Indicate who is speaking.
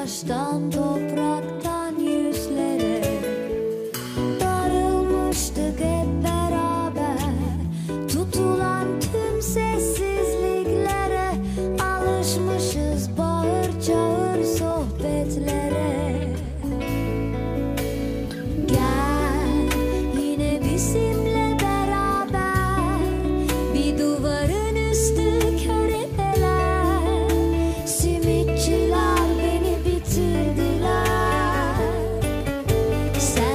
Speaker 1: taştan topraktan yüzlere Darılmıştık hep beraber. Tutulan tüm sessizliklere Alışmışız bağır çağır sohbetlere. Cause